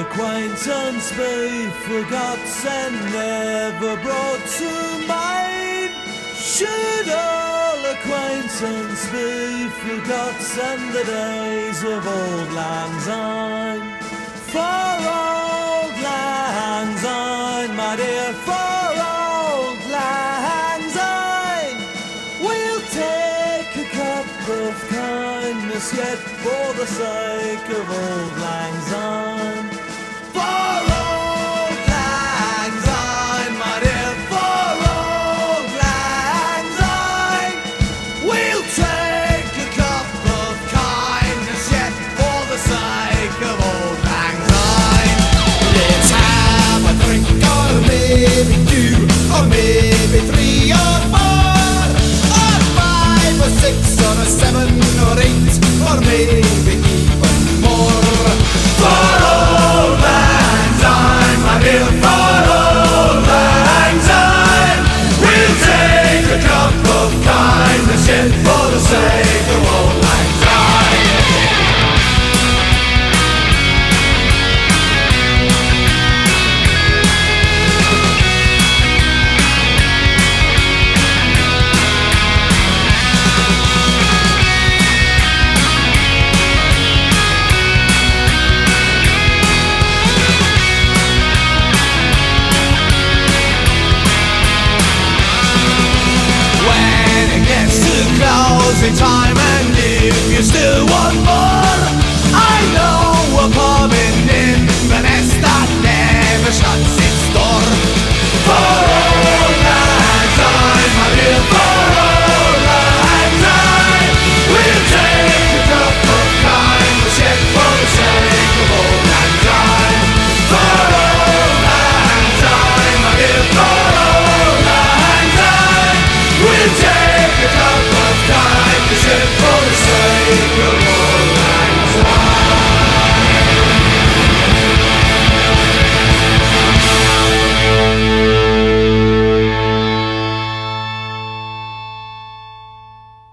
acquaintance be forgot and never brought to mind? Should all acquaintance be forgot and the days of old lang syne? For old kindness yet for the sake of old lang syne. Six or a seven or eight or maybe even more. For old lang syne, my dear, for old lang syne, we'll take a cup of kindness yet for the sake In time and if you still want